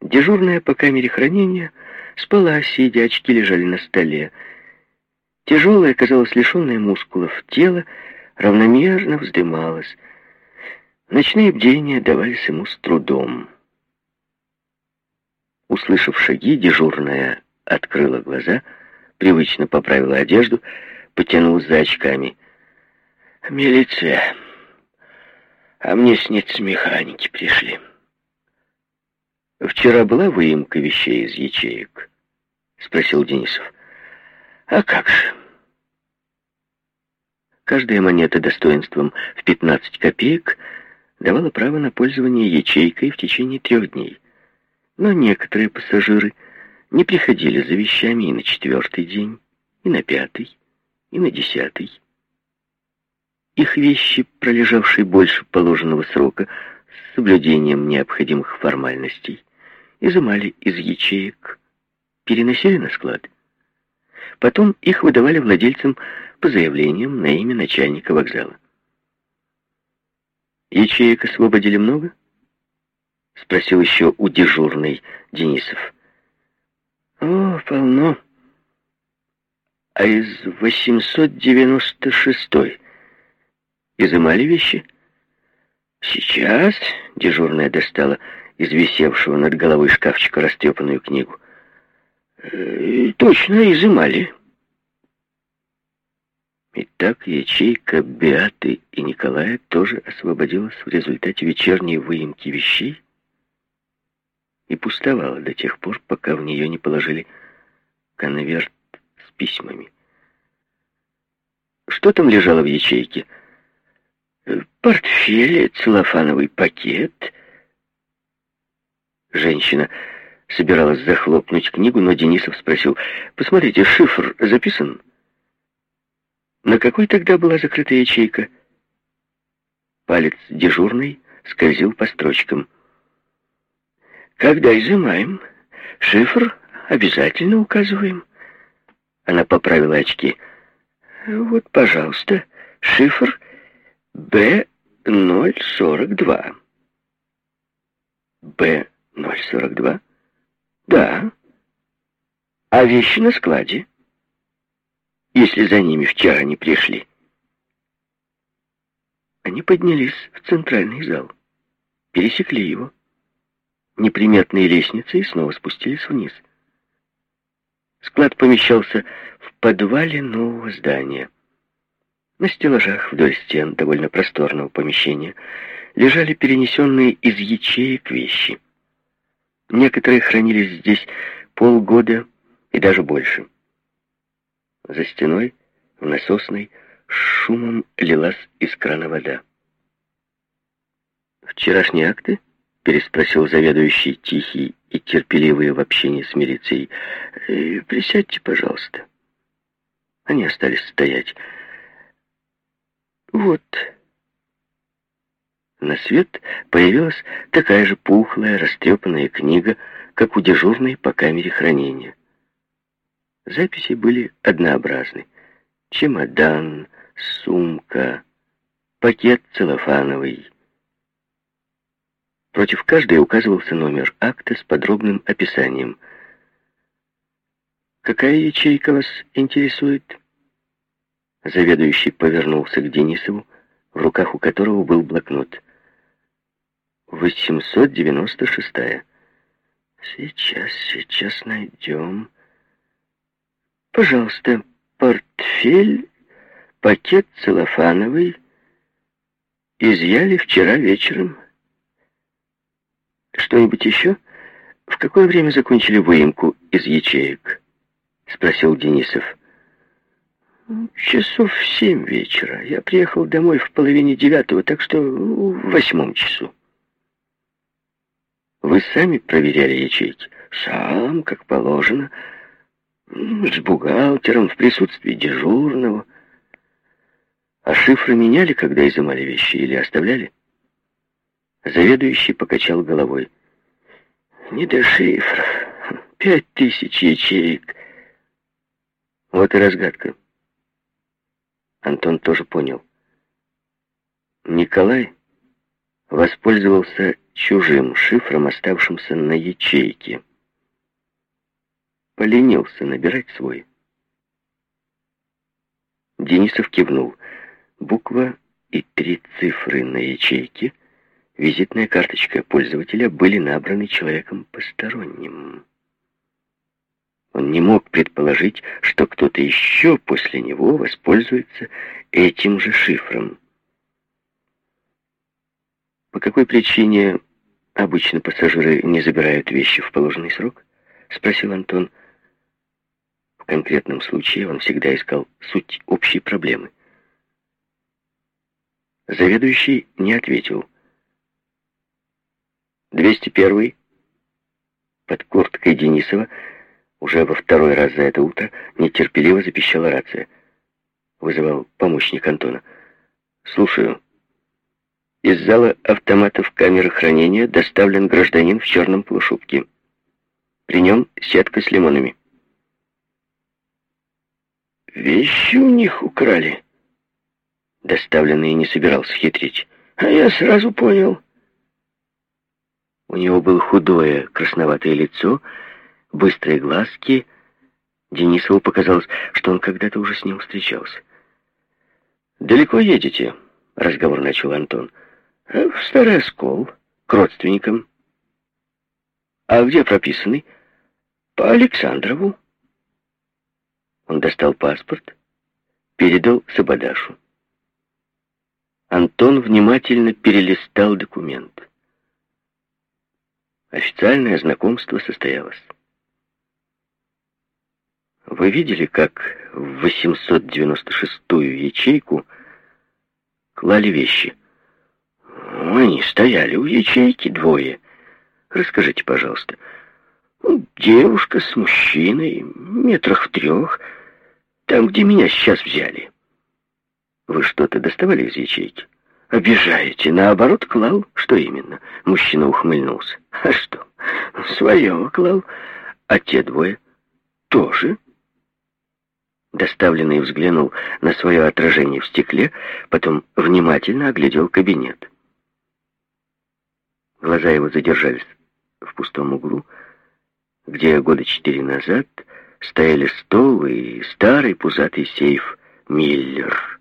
Дежурная по камере хранения спала, сидя, очки лежали на столе. Тяжелое, казалось, лишенное мускулов тело равномерно вздымалось. Ночные бдения давались ему с трудом. Услышав шаги, дежурная открыла глаза, привычно поправила одежду, потянулась за очками. «Милиция. А мне снится механики пришли». «Вчера была выемка вещей из ячеек?» — спросил Денисов. «А как же?» Каждая монета достоинством в 15 копеек давала право на пользование ячейкой в течение трех дней. Но некоторые пассажиры не приходили за вещами и на четвертый день, и на пятый, и на десятый. Их вещи, пролежавшие больше положенного срока, с соблюдением необходимых формальностей, изымали из ячеек, переносили на склад. Потом их выдавали владельцам по заявлениям на имя начальника вокзала. «Ячеек освободили много?» — спросил еще у дежурной Денисов. «О, полно. А из 896-й изымали вещи?» «Сейчас», — дежурная достала из висевшего над головой шкафчика растрепанную книгу. «Э, «Точно, изымали». Итак, ячейка Беаты и Николая тоже освободилась в результате вечерней выемки вещей и пустовала до тех пор, пока в нее не положили конверт с письмами. Что там лежало в ячейке? «Э, портфель, целлофановый пакет, Женщина собиралась захлопнуть книгу, но Денисов спросил, «Посмотрите, шифр записан?» На какой тогда была закрыта ячейка? Палец дежурный скользил по строчкам. «Когда изымаем, шифр обязательно указываем». Она поправила очки. «Вот, пожалуйста, шифр Б-042». «Б-042». 0,42? Да. А вещи на складе? Если за ними вчера не пришли. Они поднялись в центральный зал, пересекли его, неприметные лестницы и снова спустились вниз. Склад помещался в подвале нового здания. На стеллажах вдоль стен довольно просторного помещения лежали перенесенные из ячеек вещи. Некоторые хранились здесь полгода и даже больше. За стеной, в насосной, шумом лилась из крана вода. «Вчерашние акты?» — переспросил заведующий, тихий и терпеливый в общении с милицией. «Э, «Присядьте, пожалуйста». Они остались стоять. «Вот», на свет появилась такая же пухлая, растрепанная книга, как у дежурной по камере хранения. Записи были однообразны. Чемодан, сумка, пакет целлофановый. Против каждой указывался номер акта с подробным описанием. «Какая ячейка вас интересует?» Заведующий повернулся к Денисову, в руках у которого был блокнот. 896. Сейчас, сейчас найдем. Пожалуйста, портфель, пакет целлофановый. Изъяли вчера вечером. Что-нибудь еще? В какое время закончили выемку из ячеек? Спросил Денисов. Часов в семь вечера. Я приехал домой в половине девятого, так что в восьмом часу. Вы сами проверяли ячейки? Сам, как положено. С бухгалтером, в присутствии дежурного. А шифры меняли, когда изымали вещи, или оставляли? Заведующий покачал головой. Не до шифров. Пять тысяч ячеек. Вот и разгадка. Антон тоже понял. Николай воспользовался чужим шифром, оставшимся на ячейке. Поленился набирать свой. Денисов кивнул. Буква и три цифры на ячейке, визитная карточка пользователя были набраны человеком посторонним. Он не мог предположить, что кто-то еще после него воспользуется этим же шифром. По какой причине обычно пассажиры не забирают вещи в положенный срок? Спросил Антон. В конкретном случае он всегда искал суть общей проблемы. Заведующий не ответил. 201 под курткой Денисова уже во второй раз за это утро нетерпеливо запищала рация. Вызывал помощник Антона. «Слушаю». Из зала автоматов камеры хранения доставлен гражданин в черном полушубке. При нем сетка с лимонами. «Вещи у них украли». Доставленный не собирался хитрить. «А я сразу понял». У него было худое, красноватое лицо, быстрые глазки. Денисову показалось, что он когда-то уже с ним встречался. «Далеко едете?» — разговор начал Антон. «В Старый Оскол, к родственникам». «А где прописанный?» «По Александрову». Он достал паспорт, передал Сабадашу. Антон внимательно перелистал документ. Официальное знакомство состоялось. Вы видели, как в 896-ю ячейку клали вещи? Они стояли у ячейки двое. Расскажите, пожалуйста. Ну, девушка с мужчиной, метрах в трех, там, где меня сейчас взяли. Вы что-то доставали из ячейки? Обижаете. Наоборот, клал. Что именно? Мужчина ухмыльнулся. А что? Свое клал. А те двое тоже? Доставленный взглянул на свое отражение в стекле, потом внимательно оглядел кабинет. Глаза его задержались в пустом углу, где года четыре назад стояли стол и старый пузатый сейф «Миллер».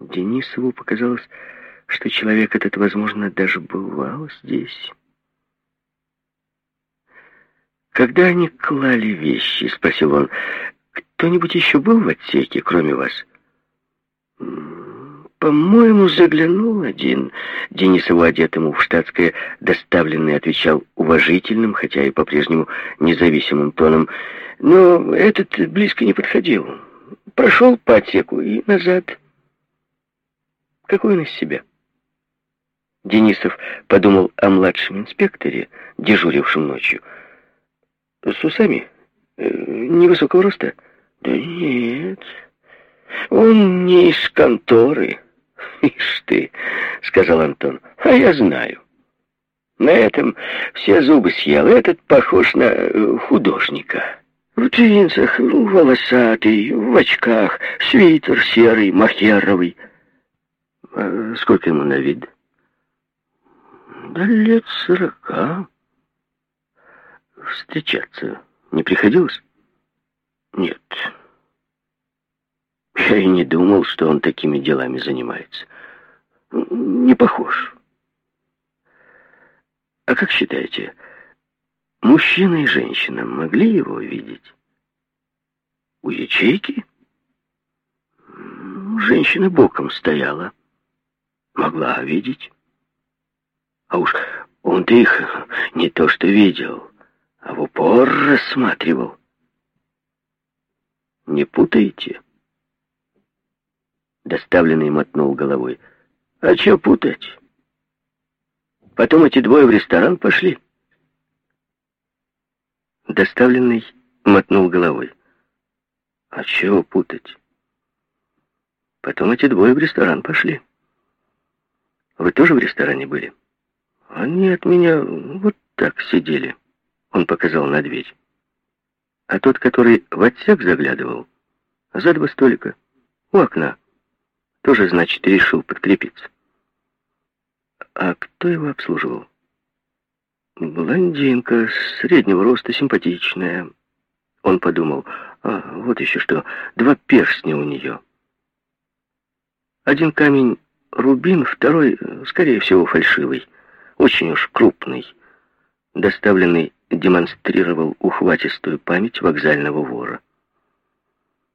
Денисову показалось, что человек этот, возможно, даже бывал здесь. «Когда они клали вещи?» — спросил он. «Кто-нибудь еще был в отсеке, кроме вас?» «По-моему, заглянул один». Денисову, одетому в штатское, доставленный, отвечал уважительным, хотя и по-прежнему независимым тоном. «Но этот близко не подходил. Прошел по отсеку и назад». «Какой он из себя?» Денисов подумал о младшем инспекторе, дежурившем ночью. С усами? Э, невысокого роста? Да нет. Он не из конторы. Ишь ты, сказал Антон. А я знаю. На этом все зубы съел. Этот похож на э, художника. В джинсах, волосатый, в очках, свитер серый, махеровый. А сколько ему на вид? Да лет сорока. Встречаться не приходилось? Нет. Я и не думал, что он такими делами занимается. Не похож. А как считаете, мужчина и женщина могли его видеть? У ячейки? Женщина боком стояла. Могла видеть. А уж он-то их не то что видел, а в упор рассматривал. Не путаете? Доставленный мотнул головой. А что путать? Потом эти двое в ресторан пошли. Доставленный мотнул головой. А чего путать? Потом эти двое в ресторан пошли. Вы тоже в ресторане были? Они от меня вот так сидели. Он показал на дверь. А тот, который в отсек заглядывал, за два столика, у окна, тоже, значит, решил подкрепиться. А кто его обслуживал? Блондинка, среднего роста, симпатичная. Он подумал, а, вот еще что, два перстня у нее. Один камень рубин, второй, скорее всего, фальшивый. Очень уж крупный. Доставленный демонстрировал ухватистую память вокзального вора.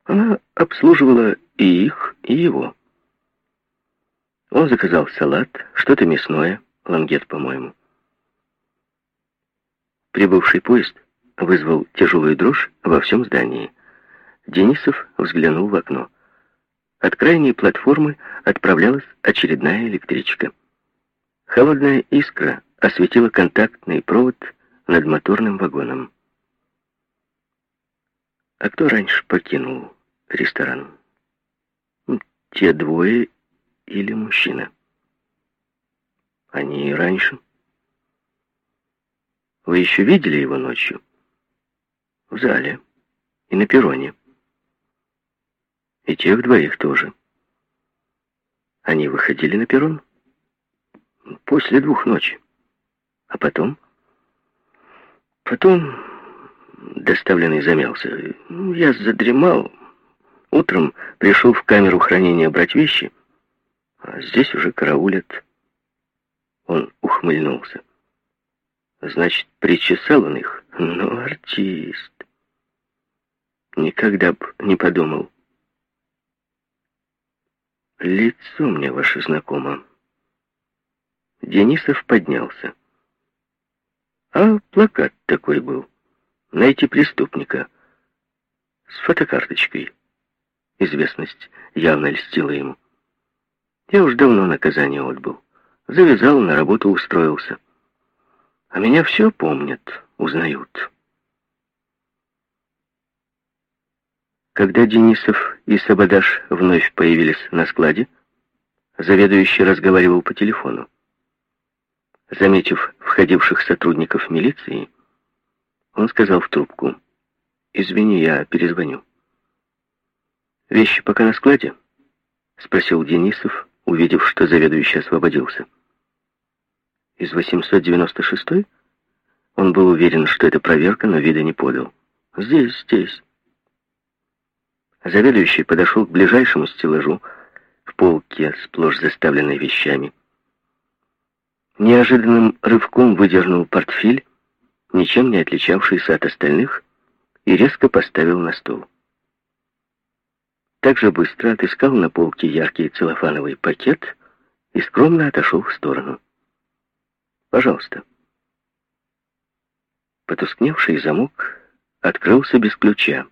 Она обслуживала и их, и его. Он заказал салат, что-то мясное, лангет, по-моему. Прибывший поезд вызвал тяжелую дрожь во всем здании. Денисов взглянул в окно. От крайней платформы отправлялась очередная электричка. Холодная искра осветила контактный провод над моторным вагоном. А кто раньше покинул ресторан? Те двое или мужчина? Они и раньше. Вы еще видели его ночью? В зале и на перроне. И тех двоих тоже. Они выходили на перрон после двух ночи. А потом... Потом доставленный замялся. Ну, я задремал. Утром пришел в камеру хранения брать вещи, а здесь уже караулят. Он ухмыльнулся. Значит, причесал он их? Ну, артист. Никогда б не подумал. Лицо мне ваше знакомо. Денисов поднялся. А плакат такой был. Найти преступника. С фотокарточкой. Известность явно льстила ему. Я уж давно наказание отбыл. Завязал, на работу устроился. А меня все помнят, узнают. Когда Денисов и Сабадаш вновь появились на складе, заведующий разговаривал по телефону. Заметив входивших сотрудников милиции, он сказал в трубку, «Извини, я перезвоню». «Вещи пока на складе?» — спросил Денисов, увидев, что заведующий освободился. «Из 896-й?» Он был уверен, что это проверка, но вида не подал. «Здесь, здесь». Заведующий подошел к ближайшему стеллажу, к полке, сплошь заставленной вещами. Неожиданным рывком выдернул портфель, ничем не отличавшийся от остальных, и резко поставил на стол. Также быстро отыскал на полке яркий целлофановый пакет и скромно отошел в сторону. «Пожалуйста». Потускневший замок открылся без ключа.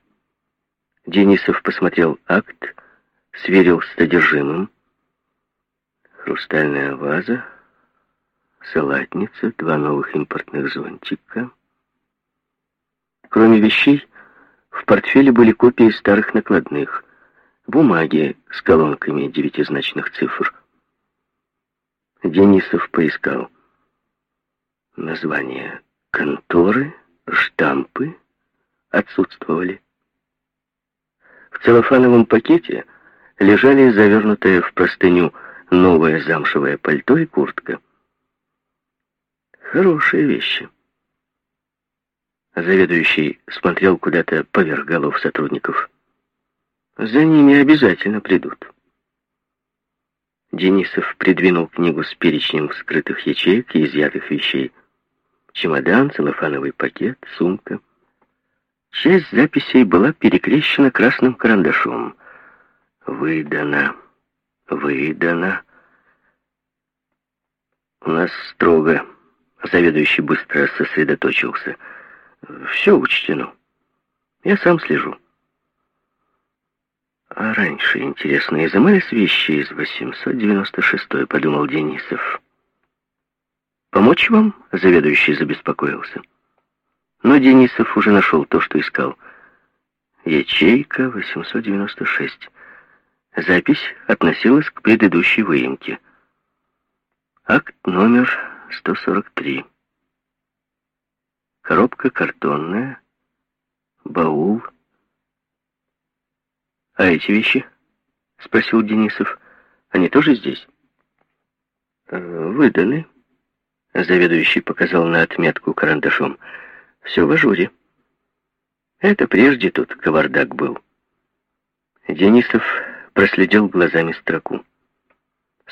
Денисов посмотрел акт, сверил с содержимым. Хрустальная ваза, салатница, два новых импортных зонтика. Кроме вещей, в портфеле были копии старых накладных, бумаги с колонками девятизначных цифр. Денисов поискал. Названия конторы, штампы отсутствовали. В целлофановом пакете лежали завернутые в простыню новое замшевое пальто и куртка. Хорошие вещи. Заведующий смотрел куда-то поверх голов сотрудников. За ними обязательно придут. Денисов придвинул книгу с перечнем вскрытых ячеек и изъятых вещей. Чемодан, целлофановый пакет, сумка. Часть записей была перекрещена красным карандашом. Выдано, выдано. У нас строго. Заведующий быстро сосредоточился. Все учтено. Я сам слежу. А раньше, интересно, изымались вещи из 896-й, подумал Денисов. Помочь вам? Заведующий забеспокоился. Но Денисов уже нашел то, что искал. Ячейка 896. Запись относилась к предыдущей выемке. Акт номер 143. Коробка картонная, баул. «А эти вещи?» — спросил Денисов. «Они тоже здесь?» Э, «Выданы», — заведующий показал на отметку карандашом. «Все в ажуре. Это прежде тут кавардак был». Денисов проследил глазами строку.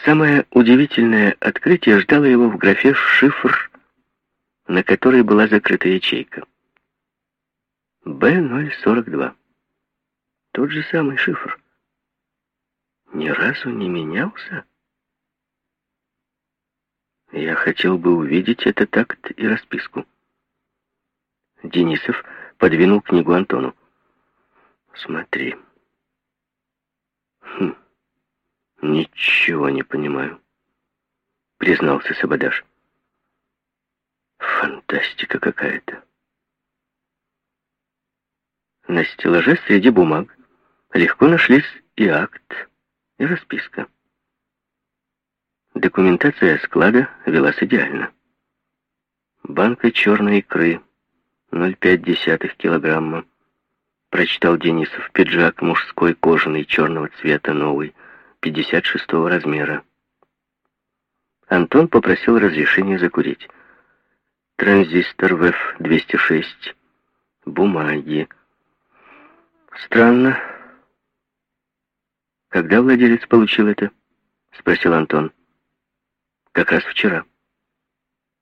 Самое удивительное открытие ждало его в графе «Шифр», на которой была закрыта ячейка. Б-042. Тот же самый шифр. Ни разу не менялся? Я хотел бы увидеть этот акт и расписку. Денисов подвинул книгу Антону. Смотри. Хм. Ничего не понимаю, признался Сабадаш. Фантастика какая-то. На стеллаже среди бумаг легко нашлись и акт, и расписка. Документация склада велась идеально. Банка черной икры, 0,5 килограмма. Прочитал Денисов пиджак мужской кожаный черного цвета, новый, 56 размера. Антон попросил разрешения закурить. Транзистор ВЭФ-206. Бумаги. Странно. Когда владелец получил это? Спросил Антон. Как раз вчера.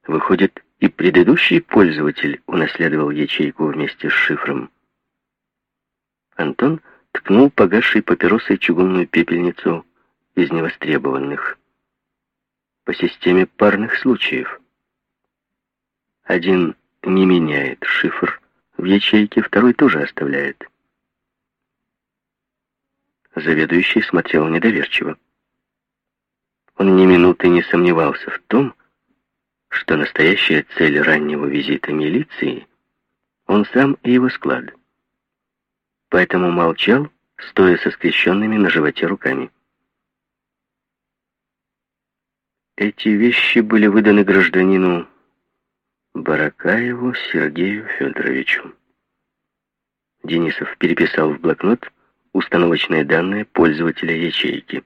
Выходит, и предыдущий пользователь унаследовал ячейку вместе с шифром. Антон ткнул погасшей папиросой чугунную пепельницу из невостребованных. По системе парных случаев. Один не меняет шифр в ячейке, второй тоже оставляет. Заведующий смотрел недоверчиво. Он ни минуты не сомневался в том, что настоящая цель раннего визита милиции — он сам и его склад. Поэтому молчал, стоя со скрещенными на животе руками. Эти вещи были выданы гражданину Баракаеву Сергею Федоровичу. Денисов переписал в блокнот установочные данные пользователя ячейки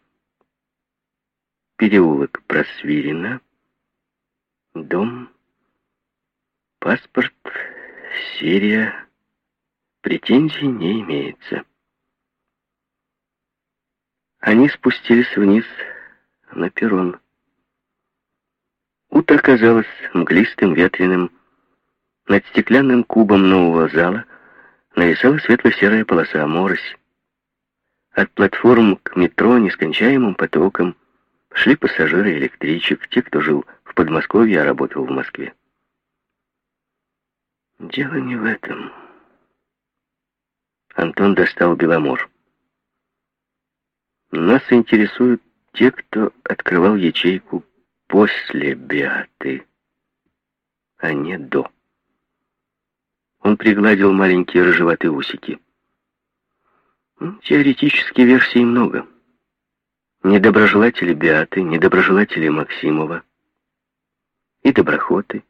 переулок Просвирина, дом, паспорт, серия, претензий не имеется. Они спустились вниз на перрон. Утро казалось мглистым, ветреным. Над стеклянным кубом нового зала нависала светло-серая полоса морось. От платформ к метро нескончаемым потоком Шли пассажиры электричек, те, кто жил в Подмосковье, а работал в Москве. Дело не в этом. Антон достал Беломор. Нас интересуют те, кто открывал ячейку после Беаты, а не до. Он пригладил маленькие рыжеватые усики. Теоретически версий много. Недоброжелатели Беаты, недоброжелатели Максимова и доброхоты.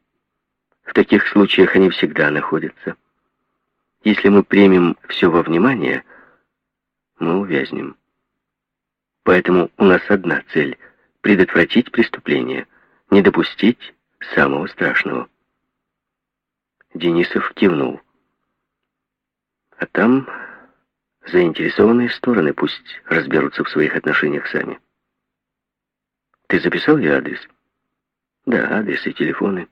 В таких случаях они всегда находятся. Если мы примем все во внимание, мы увязнем. Поэтому у нас одна цель — предотвратить преступление, не допустить самого страшного. Денисов кивнул. А там Заинтересованные стороны пусть разберутся в своих отношениях сами. Ты записал я адрес? Да, адрес и телефоны.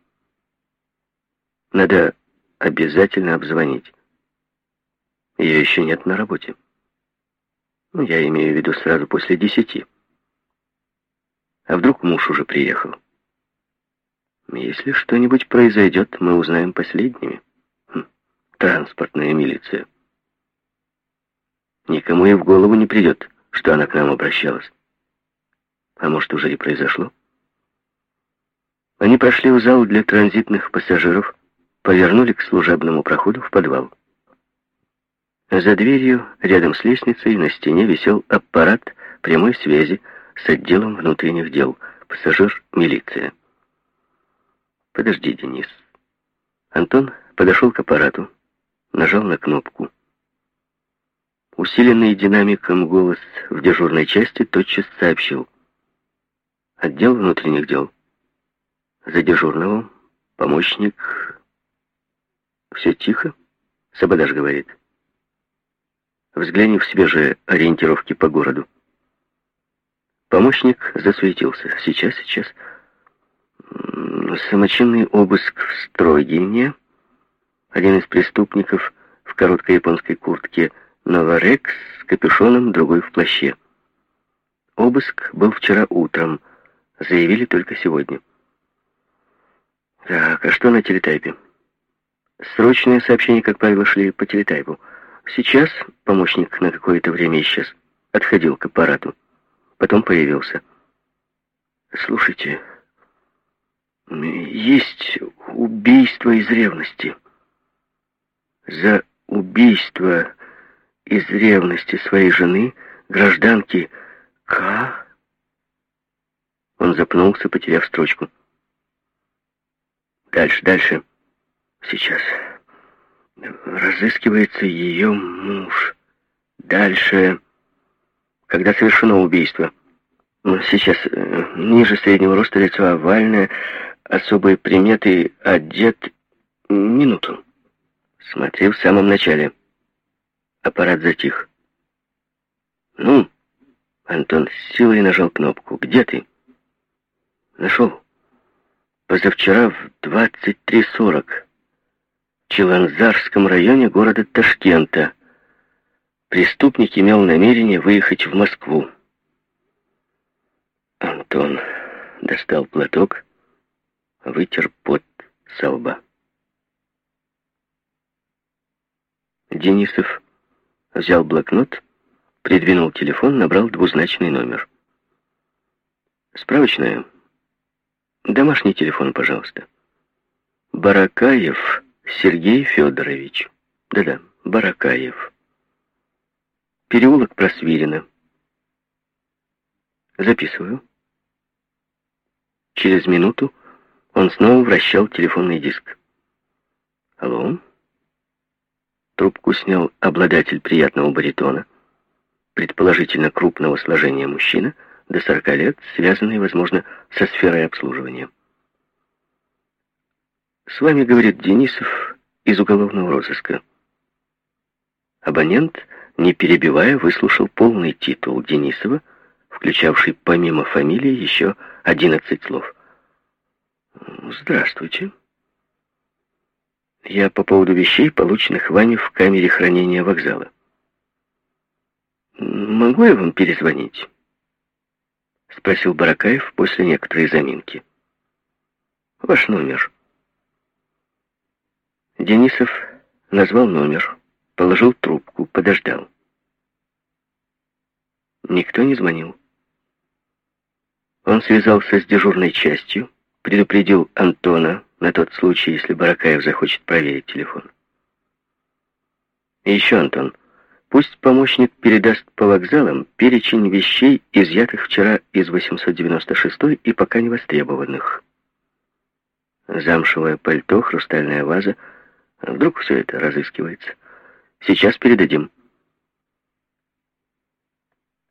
Надо обязательно обзвонить. Ее еще нет на работе. Ну, я имею в виду сразу после десяти. А вдруг муж уже приехал? Если что-нибудь произойдет, мы узнаем последними. Хм, транспортная милиция. Никому и в голову не придет, что она к нам обращалась. А может, уже и произошло? Они прошли в зал для транзитных пассажиров, повернули к служебному проходу в подвал. За дверью, рядом с лестницей, на стене висел аппарат прямой связи с отделом внутренних дел, пассажир милиция. «Подожди, Денис». Антон подошел к аппарату, нажал на кнопку. Усиленный динамиком голос в дежурной части тотчас сообщил. Отдел внутренних дел. За дежурного помощник. Все тихо, Сабадаш говорит. Взгляни в свежие ориентировки по городу. Помощник засуетился. Сейчас, сейчас. Самочинный обыск в Строгине. Один из преступников в короткой японской куртке Новарекс с капюшоном, другой в плаще. Обыск был вчера утром. Заявили только сегодня. Так, а что на телетайпе? Срочные сообщения, как правило, шли по телетайпу. Сейчас помощник на какое-то время исчез. Отходил к аппарату. Потом появился. Слушайте, есть убийство из ревности. За убийство из ревности своей жены, гражданки К. Он запнулся, потеряв строчку. Дальше, дальше. Сейчас. Разыскивается ее муж. Дальше. Когда совершено убийство. Ну, сейчас э, ниже среднего роста лицо овальное, особые приметы, одет... Минуту. Смотри в самом начале. Аппарат затих. «Ну?» Антон с силой нажал кнопку. «Где ты?» «Нашел. Позавчера в 23.40 в Челанзарском районе города Ташкента преступник имел намерение выехать в Москву. Антон достал платок, вытер пот со лба. Денисов взял блокнот, придвинул телефон, набрал двузначный номер. Справочная. Домашний телефон, пожалуйста. Баракаев Сергей Федорович. Да-да, Баракаев. Переулок Просвирина. Записываю. Через минуту он снова вращал телефонный диск. Алло? Трубку снял обладатель приятного баритона, предположительно крупного сложения мужчина, до 40 лет, связанный, возможно, со сферой обслуживания. С вами говорит Денисов из уголовного розыска. Абонент, не перебивая, выслушал полный титул Денисова, включавший помимо фамилии еще 11 слов. «Здравствуйте», я по поводу вещей, полученных вами в камере хранения вокзала. Могу я вам перезвонить? Спросил Баракаев после некоторой заминки. Ваш номер. Денисов назвал номер, положил трубку, подождал. Никто не звонил. Он связался с дежурной частью, предупредил Антона, на тот случай, если Баракаев захочет проверить телефон. И еще, Антон, пусть помощник передаст по вокзалам перечень вещей, изъятых вчера из 896 и пока не востребованных. Замшевое пальто, хрустальная ваза. Вдруг все это разыскивается. Сейчас передадим.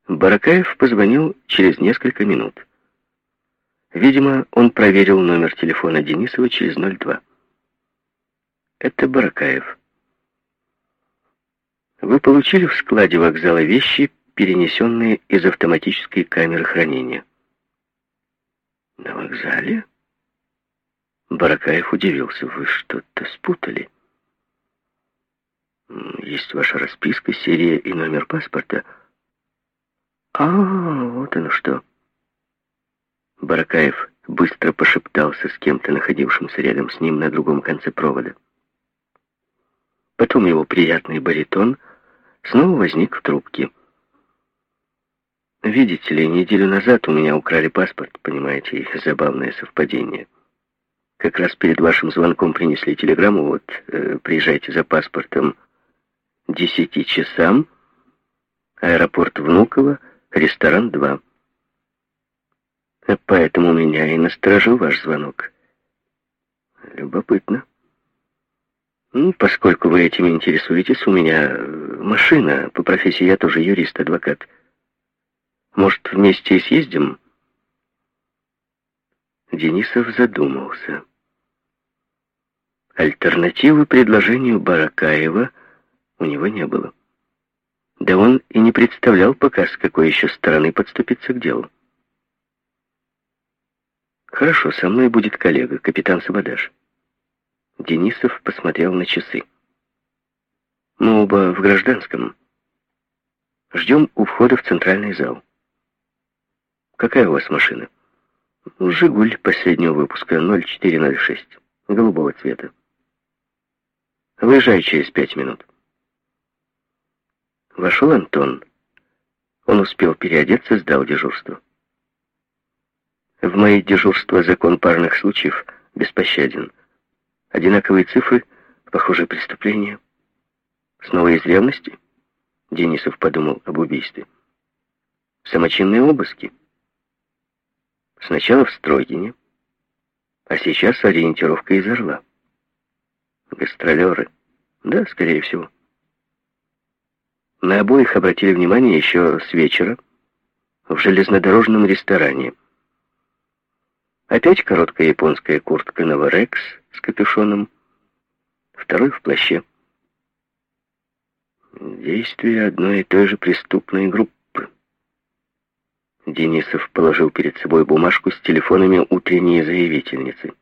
Баракаев позвонил через несколько минут. Видимо, он проверил номер телефона Денисова через 02. Это Баракаев. Вы получили в складе вокзала вещи, перенесенные из автоматической камеры хранения? На вокзале? Баракаев удивился. Вы что-то спутали? Есть ваша расписка, серия и номер паспорта. А, вот оно что. Баракаев быстро пошептался с кем-то, находившимся рядом с ним на другом конце провода. Потом его приятный баритон снова возник в трубке. «Видите ли, неделю назад у меня украли паспорт, понимаете, забавное совпадение. Как раз перед вашим звонком принесли телеграмму, вот, э, приезжайте за паспортом десяти часам, аэропорт Внуково, ресторан 2». Поэтому меня и насторожил ваш звонок. Любопытно. Ну, поскольку вы этим интересуетесь, у меня э, машина. По профессии я тоже юрист-адвокат. Может, вместе съездим? Денисов задумался. Альтернативы предложению Баракаева у него не было. Да он и не представлял пока, с какой еще стороны подступиться к делу. «Хорошо, со мной будет коллега, капитан Сабадаш». Денисов посмотрел на часы. «Мы оба в гражданском. Ждем у входа в центральный зал. Какая у вас машина?» «Жигуль» последнего выпуска 0406, голубого цвета. Выезжай через пять минут. Вошел Антон. Он успел переодеться, сдал дежурство. В мои дежурства закон парных случаев беспощаден. Одинаковые цифры, похожие преступления. Снова из ревности? Денисов подумал об убийстве. Самочинные обыски. Сначала в Строгине, а сейчас ориентировка из Орла. Гастролеры. Да, скорее всего. На обоих обратили внимание еще с вечера в железнодорожном ресторане. Опять короткая японская куртка Новорекс с капюшоном, второй в плаще. Действие одной и той же преступной группы. Денисов положил перед собой бумажку с телефонами утренней заявительницы.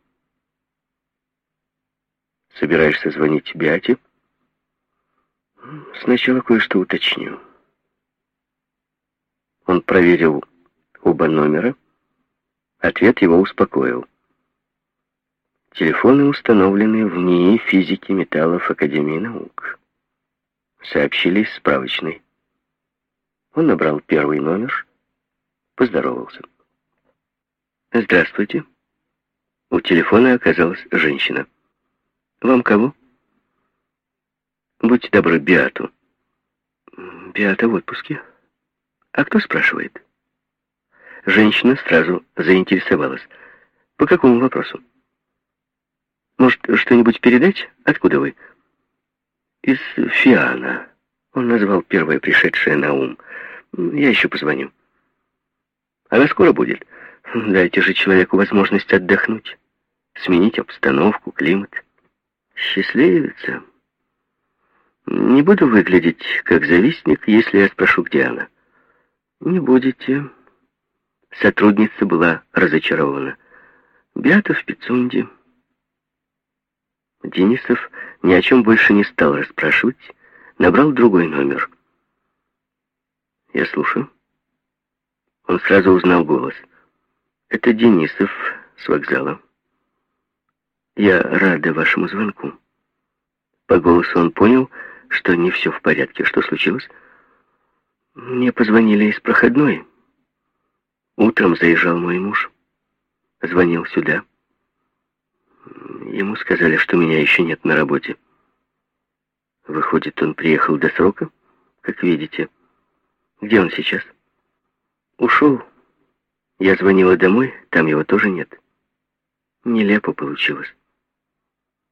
«Собираешься звонить Беате?» Сначала кое-что уточню. Он проверил оба номера. Ответ его успокоил. Телефоны установлены в НИИ физики металлов Академии наук. Сообщили справочной. Он набрал первый номер, поздоровался. «Здравствуйте». У телефона оказалась женщина. «Вам кого?» Будьте добры, Биату. Биата в отпуске. А кто спрашивает? Женщина сразу заинтересовалась. По какому вопросу? Может, что-нибудь передать? Откуда вы? Из Фиана. Он назвал первое пришедшее на ум. Я еще позвоню. Она скоро будет. Дайте же человеку возможность отдохнуть. Сменить обстановку, климат. Счастливиться. Не буду выглядеть как завистник, если я спрошу, где она. Не будете. Сотрудница была разочарована. Беата в Пицунде. Денисов ни о чем больше не стал расспрашивать, набрал другой номер. Я слушаю. Он сразу узнал голос. Это Денисов с вокзала. Я рада вашему звонку. По голосу он понял, что не все в порядке. Что случилось? Мне позвонили из проходной. Утром заезжал мой муж. Звонил сюда. Ему сказали, что меня еще нет на работе. Выходит, он приехал до срока, как видите. Где он сейчас? Ушел. Я звонила домой, там его тоже нет. Нелепо получилось.